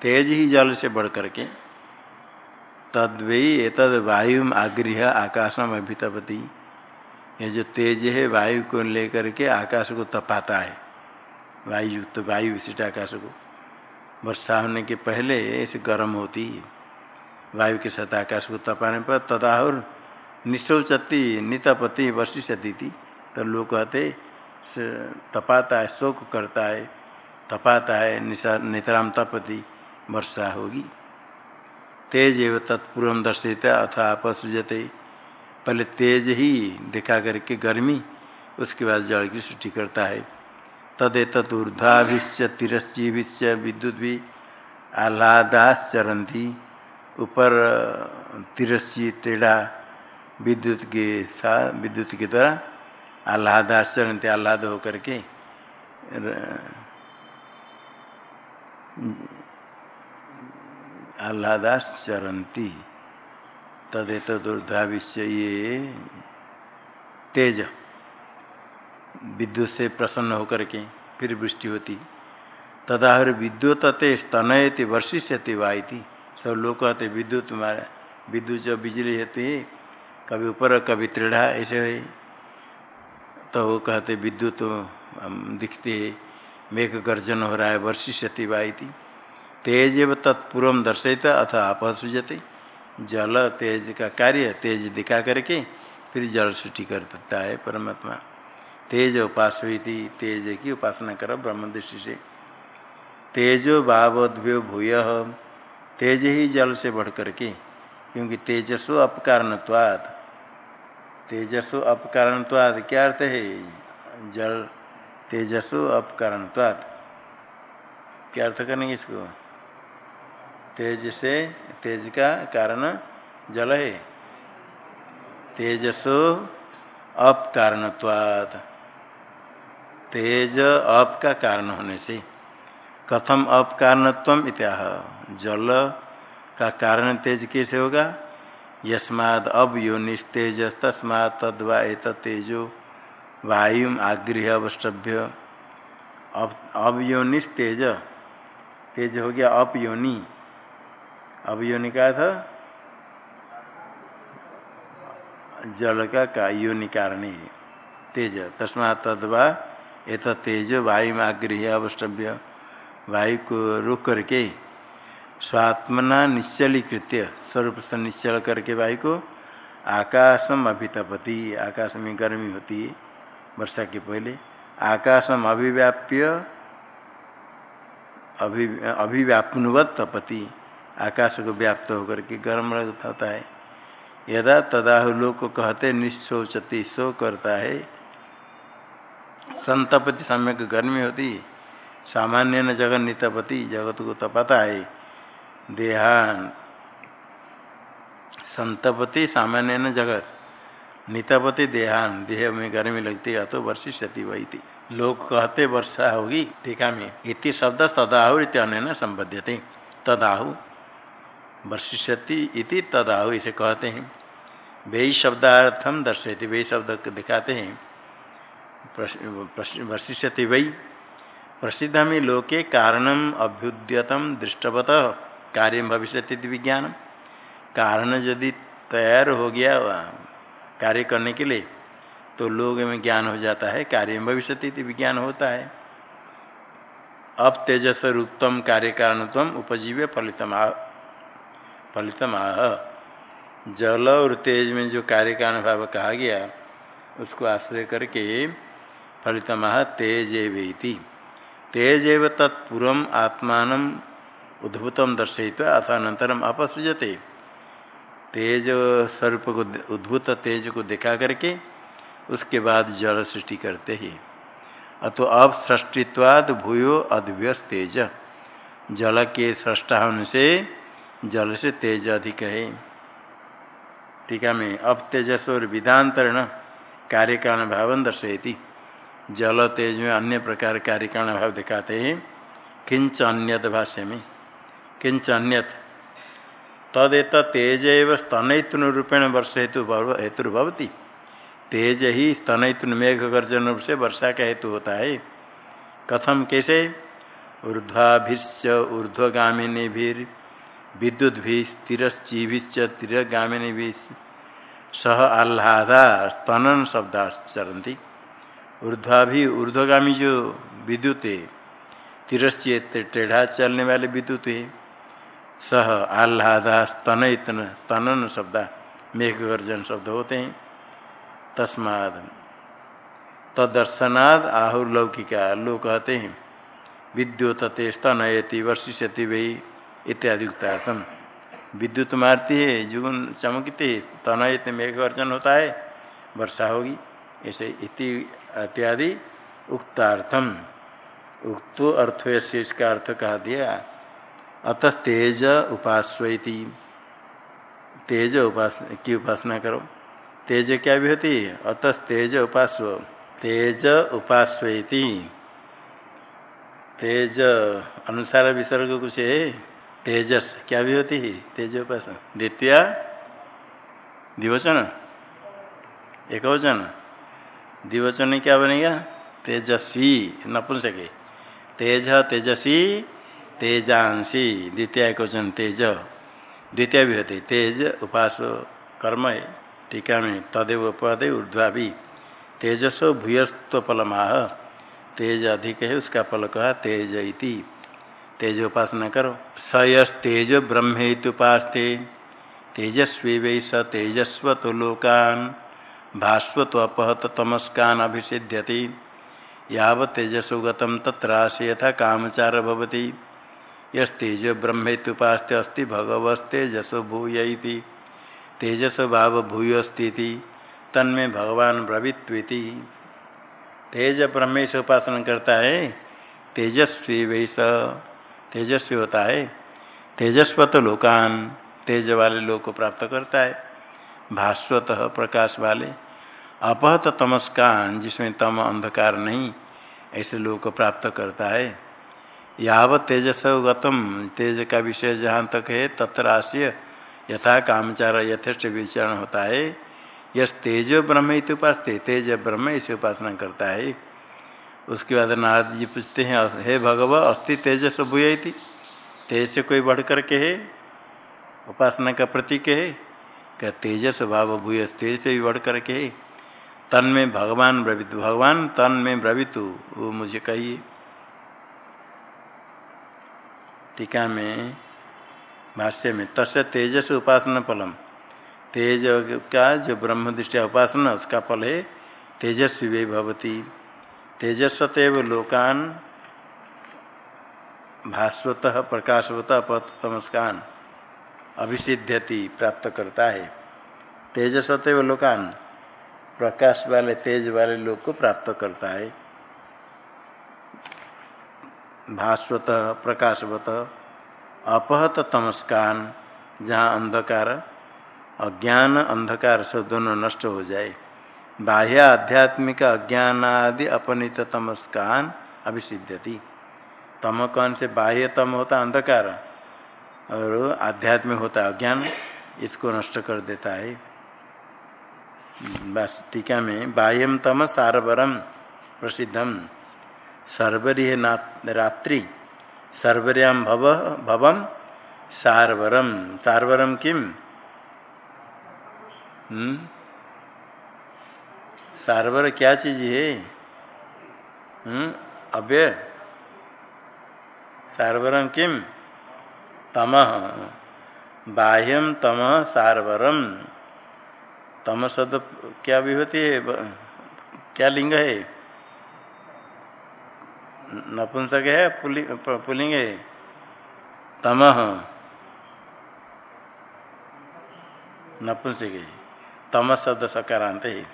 तेज ही जल से बढ़ करके तद्वै एतद वायु आगृह आकाशम अभितपति। ये जो तेज है, वायु को लेकर के आकाश को तपाता है। वायु तो वायु विशिष्ट आकाश को। वर्षा होने के पहले ऐसे गर्म होती वायु के साथ आकाश को तपाने पर तथा और निशोचती नितपति वर्षिष्यति थी तो लोग कहते तपाता है, शोक करता है, तपाता है नितराम तपति वर्षा होगी। तेज एवं तत्पूर्व दर्शित अथा अपसृजते पहले तेज ही दिखा करके गर्मी, उसके बाद जल की सृष्टि करता है। तदेत ऊर्धाभिश्च तिरश्चीभिश्च विद्युत भी आह्लादाचरती ऊपर तिरस्ची टेढ़ा विद्युत के साथ विद्युत के द्वारा आह्लादाचरती आह्लाद होकर के आह्लादाचरती तदेत ऊर्धाभिश्च ये तेज। विद्युत से प्रसन्न होकर के फिर वृष्टि होती। तदा विद्युत ते स्तनयति वर्षिष्यति वाइति सब लोग कहते, विद्युत मारे विद्युत जो बिजली होती है कभी ऊपर, कभी त्रिढ़ा ऐसे है। तो वो कहते, विद्युत दिखते है, मेघ गर्जन हो रहा है, वर्षिष्यति वाइति तेज एवं तत्पूर्व दर्शयत अथवा अपसुजते जल तेज का कार्य, तेज दिखा करके फिर जल सृष्टि कर देता है परमात्मा। तेज उपासवी तेज की उपासना करो ब्रह्म दृष्टि से। तेजो भावोद्भ्यो भूय, तेज ही जल से बढ़ करके क्योंकि तेजस्व अपकारणत्वाद तेजस्व अपकारणत्वाद क्या अर्थ है? जल, तेजस्व अपकारणत्वाद क्या अर्थ करेंगे इसको? तेज से, तेज का कारण जल है। तेजसो अप कारणत्वात् तेज अप का कारण होने से। कथम अप कारणत्व इत्याह। जल का कारण तेज कैसे होगा? यस्माद अब योनिस्तेज तस्मा तद्वा एत तेजो। वायु आगृह अवस्टभ्य अब अब योनिस तेज हो गया अप योनि। अब योनि का था? जल का, का योनि कारण। तेज। तस्मा तदवा ये तेज वायु में आग्रह अवस्टभ्य वायु को रोक करके स्वात्मना निश्चलीकृत्य, स्वरूप से निश्चल करके वायु को आकाशम अभितपति, आकाश में गर्मी होती है, वर्षा के पहले। आकाशम अभिव्याप्य, अभि अभिव्यापनुवत तपति आकाश को व्याप्त होकर के गर्म होता है। यदा तदाहु लोग कहते निशोचती सो करता है। संतपति सम्यक गर्मी होती, सामान्य न जगत नितपति, जगत को तपाता है। देहान। संतपति सामान्य न जगत, नितपति देहान। देह में गर्मी लगती है तो वर्षिष्यति वही थी लोग कहते वर्षा होगी, टीका में इति शब्द तदाहु इति अन्य संबद्ध तदाहु। वर्षिष्यति इति तदाहु इसे कहते हैं। वे शब्दार्थम दर्शयति वे शब्द दिखाते हैं। वर्षिष्यति वही प्रसिद्ध में लोके कारणम अभ्युद्यतम दृष्टवत कार्य भविष्य विज्ञान। कारण यदि तैयार हो गया, कार्य करने के लिए तो लोग में ज्ञान हो जाता है, कार्य भविष्य विज्ञान होता है। अब तेजस रूपतम कार्य कारणत्म उपजीव्य फलितम आ, फलितम आह। जल और तेज में जो कार्य कारण भाव कहा गया, उसको आश्रय करके फलितम आह तेज एवं तेज एव तत्पूर्व आत्मान उद्भुतम दर्शयित अथानंतरम अपसृजते। तेज स्वरूप को उद्भुत तेज को देखा करके उसके बाद जल सृष्टि करते ही। अतो अब भूयो अद्व्यस तेज जल के सृष्टा होने से जल से तेज अधिक है। टीका में अब तेजस और विधांतरण कार्य कारण भाव दर्शयती। जल तेज में अन्य प्रकार कार्य कारण भाव दिखाते हैं। किंच अन्यत भाष्य में किंच अन्यत। तदेत तेज एवं स्तनयतुन रूपेण वर्ष हेतु हेतुर्भवती तेज ही स्तनयतुन मेघ गर्जन रूप से वर्षा का हेतु होता है। कथम कैसे? ऊर्ध्वाभिश्च ऊर्ध्वगामिनी भी विद्युत भी तिरश्चीभिश्च तिरगामिनी भी सह आह्लादा स्तनन शब्दाचरती ऊर्ध्वा भी ऊर्ध्वगामी जो विद्युत है तिरश्ची टेढ़ा चलने वाले विद्युत है। सह आह्लादा स्तन इतन स्तनन शब्द मेघ गर्जन शब्द होते हैं। तस्माद, तदर्शनाद आहुर्लौकिका लोग कहते हैं। विद्युत स्तनयति, वर्षिष्यति वही इत्यादि उत्तरार्थम विद्युत मारती है जुगन चमकते तनयत मेघ गर्जन होता है, वर्षा होगी, ऐसे इति इत्यादि उक्तार्थम। उक्तो अर्थ इसका अर्थ कहा दिया। अतः तेज उपास्वती। तेज उपास, की उपासना करो। तेज क्या भी होती है अतः तेज उपास्व। तेज उपास्वती। तेज अनुसार विसर्ग कुछ है तेजस। क्या भी होती है तेज उपासना। द्वितीय। दिवचन एक वचन द्विवचन क्या बनेगा? तेजस्वी, नपुंसके। तेज तेजस्वी तेजांसी। द्वितीय क्वेश्चन तेज। द्वितीय भी होते तेज, उपास कर्म टीका में तदेव पद ऊर्ध्वा भी तेजसो भूयस्व फलमाह तेज अधिक है, उसका फल कहा, तेज इति। तेज उपासना करो। सयस तेज ब्रह्म तेजस्वी वै स तेजस्व तो लोकान। भास्व तो अपहत तमस्कान अभिषिध्यति यावत तेजसो गतम यथा कामचार भवती यस्तेज ब्रह्मेत्युपास्त अस्ति भगवस्तेजसो भूय तेजस भाव भूयस्ती तन्मे भगवान ब्रवित्वीति। तेज ब्रह्म से उपासना करता है तेजस्वी वैस तेजस्वी होता है। तेजस्वत लोकान तेज वाले लोग को प्राप्त करता है। भास्वत प्रकाश वाले अपहत तमस्कान, जिसमें तम अंधकार नहीं, ऐसे लोग को प्राप्त करता है। याव तेजस गतम, तेज का विषय जहाँ तक है, तत्र यथा कामचार यथेष्ट विचरण होता है। यस तेज ब्रह्म इत उपास तेज ब्रह्म इसे उपासना करता है। उसके बाद नारद जी पूछते हैं, हे भगव अस्थि तेजस भूय तेज से कोई बढ़ कर के है? उपासना का प्रतीक है? क्या तेजस भाव भूय तेज से भी बढ़ करके तन में भगवान ब्रवित, भगवान तन में ब्रवितु, वो मुझे कहिए। टीका में, भाष्य में, तस्य तेजस उपासना फलम। तेज का जो ब्रह्म दृष्टि उपासना, उसका फल है तेजस्वी वे भवती। तेजस्वतव लोकान भास्वत प्रकाशवत तमस्कान अभिसिध्यति प्राप्त करता है। तेजस्वतव लोकान प्रकाश वाले, तेज वाले लोग को प्राप्त करता है भास्वत, प्रकाशवत, अपहत तमस्कान, जहाँ अंधकार, अज्ञान, अंधकार से दोनों नष्ट हो जाए। बाह्य आध्यात्मिक अज्ञान आदि अपनित तमस्कान अभिसिध्यति तम कौन से? बाह्य तम होता अंधकार, और आध्यात्मिक होता अज्ञान, इसको नष्ट कर देता है। बस टीका में बाह्यम तम सारवरम प्रसिद्धम सर्वरी है रात्रि सर्वरियाम भव भवम सारवरम सारवरम किम हम्म? सारवर क्या चीज़ है? हम्म? अव्यय। सारवरम किम तम। बाह्यम तम सारवरम तम शब्द क्या होती है? क्या लिंग है? नपुंसक है पुलिंग है। तम। नपुंसक है। तम शब्द सकारांत है।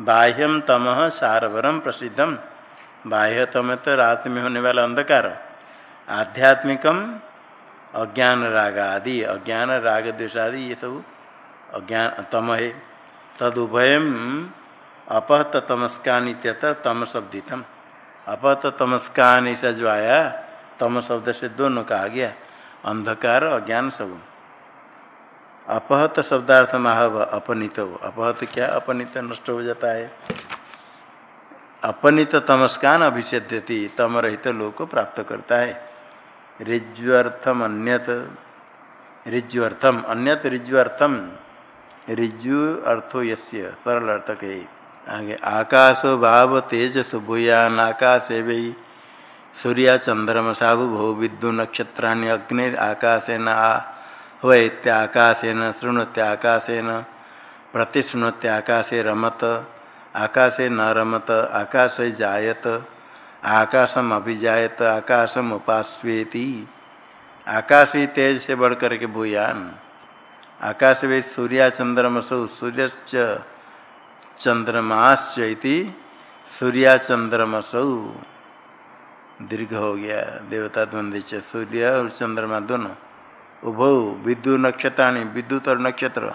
बाह्यम तम सारवरम प्रसिद्धम बाह्य तम तो रात में होने वाला अंधकार। आध्यात्मिकम अज्ञान राग आदि अज्ञान राग द्वेष आदि ये सब अज्ञान तम है तदुभयम अपहत तमस्कान तम शब्दितम अपहत तमस्कान ऐसा जो आया तम शब्द से दोनों कहा गया। अंधकार अज्ञान सब अपहत शब्दार्थ महाव अपनित अपहत क्या? अपनित नष्ट हो जाता है। अपनित तमस्कान अभिषेद्यति तम रहित लोग को प्राप्त करता है। ऋज्वर्थम अन्यत ऋज्वर्थम अन्यत ऋज्वर्थम। ऋजु अर्थो यस्य, सरल अर्थ के। आगे, आकाश भाव तेज सुभुयान आकाश वही सूर्य चंद्रमसाभु भो विद्यु नक्षत्राणि, अग्नि आकाशेन आकाशेन शृणुत्याकाशेन प्रतिशृणुत्याकाशे रमत, आकाशे न रमत, आकाशे जायत, आकाशम अभिजायत, आकाशम उपास्वेति। आकाश तेज से बढ़ करके भूयान। आकाश वे सूर्या चंद्रमसौ सूर्य चंद्रमाश्च सूर्या चंद्रमसौ। दीर्घ हो गया, देवता द्वंद्व सूर्य और चंद्रमा दोनों। उभ विद्युत नक्षत्राणी, विद्युत और नक्षत्र।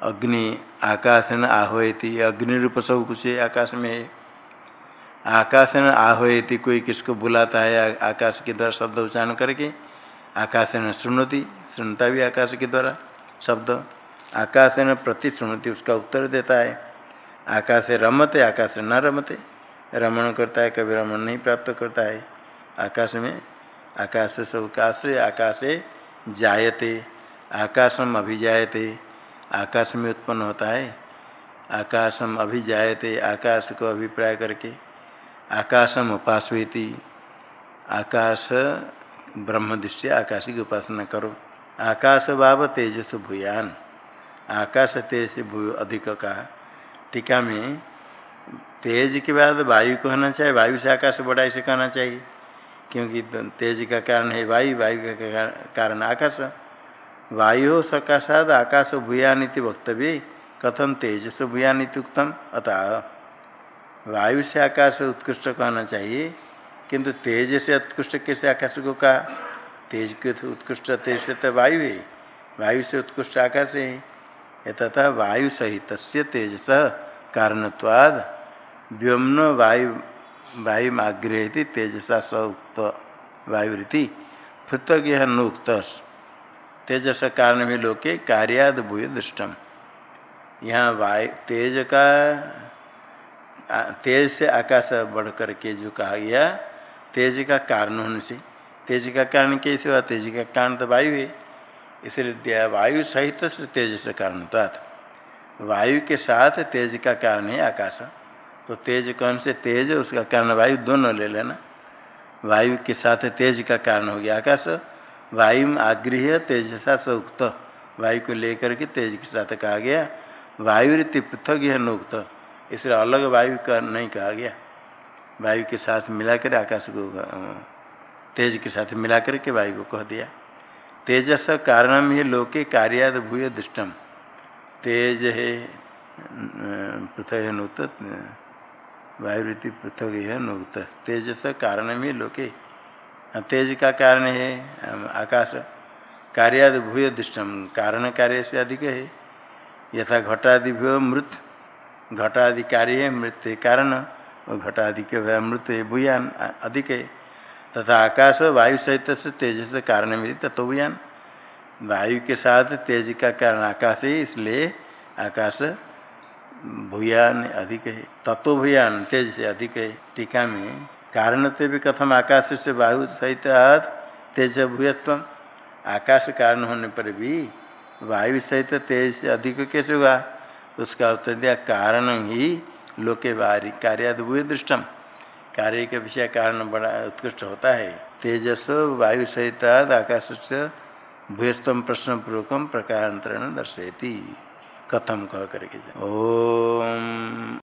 अग्नि आकाश न अग्नि रूप सब कुछ आकाश में आकाश न आह्वयती, कोई किसको बुलाता है, आकाश के द्वारा शब्द उच्चारण करके। आकाश न सुनती, सुनता भी आकाश के द्वारा। शब्द। आकाश न प्रति सुनती उसका उत्तर देता है। आकाश रमते, आकाश न रमते। रमण करता है, कभी रमण नहीं प्राप्त करता है। आकाश में, आकाश से अवकाश आकाश जायते। आकाशम अभिजायते। आकाश में उत्पन्न होता है। आकाशम अभिजायते, आकाश को अभिप्राय करके। आकाशम उपासती आकाश ब्रह्म दृष्टि आकाश की उपासना करो। आकाश भाव तेजस भूयान। आकाश तेज भू अधिक का टीका में तेज के बाद वायु को होना चाहिए, वायु से आकाश बढ़ाई से कहना चाहिए, क्योंकि तेज का कारण है वायु वायु का कारण आकाश। वायु सकाशाद आकाश भूयानीति वक्तव्य कथन तेजस भूयानीति उत्तम अतः वायु से आकाश उत्कृष्ट कहना चाहिए, किंतु तेज से उत्कृष्ट कैसे आकाश को कहा? तेज के उत्कृष्ट तेज से तो वायु है। वायु से उत्कृष्ट आकाश है। तथा वायु सहित तेजस कारणत्वाद व्योमन वायु वायु आग्रह तेजसा स उक्त वायुरीति पृथक यह नोक्त तेजस कारण में लोके कार्याद भूय दृष्टम। यहाँ वायु, तेज का तेज से आकाश बढ़ करके जो कहा गया, तेज का कारण होने से तेज का कारण कैसे हुआ तेज का कारण तो वायु है, इसलिए वायु सहित से तेज से कारण था। वायु के साथ तेज का कारण है आकाश। तो तेज कौन से तेज, उसका कारण वायु दोनों ले लेना। वायु के साथ तेज का कारण हो गया आकाश। वायु आगृह तेज सा उक्त। वायु को लेकर के तेज के साथ कहा गया। वायु रीति पृथक यह नोक्त। इसलिए अलग वायु का नहीं कहा गया। वायु के साथ मिलाकर आकाश को तेज के साथ मिलाकर के वायु को कह दिया। तेजस कारण ही लोके कार्याद भूय दृष्टम। तेज है पृथक नोक्त वायुवृत्ति पृथक है नोक्त तेजस कारण में लोके। तेज का कारण है आकाश। कार्याद भूय दृष्टम। कारण कार्य से अधिक है। यथा घटादि भूय मृत। घटादि कार्य है मृत्यु कारण और घटादि के मृत भूयान अधिक है। तथा आकाश वायु सहित से तेज से कारण में तत्व भूयान वायु के साथ तेज का कारण आकाश है, इसलिए आकाश भूयान अधिक है तत्व भूयान तेज से अधिक है। टीका में कारण तो भी कथम आकाश से वायु सहित तेज भूयत्व आकाश कारण होने पर भी वायु सहित तेज से अधिक कैसे हुआ? उसका उत्तर दिया, कारण ही लोके वारी कार्यादभूय दृष्टम। कार्य के विषय कारण बड़ा उत्कृष्ट होता है। तेजस वायु सहित आकाश से भूयस्तम प्रश्न पूर्वक प्रकारांतरण दर्शयती। कथम कह करके ओम।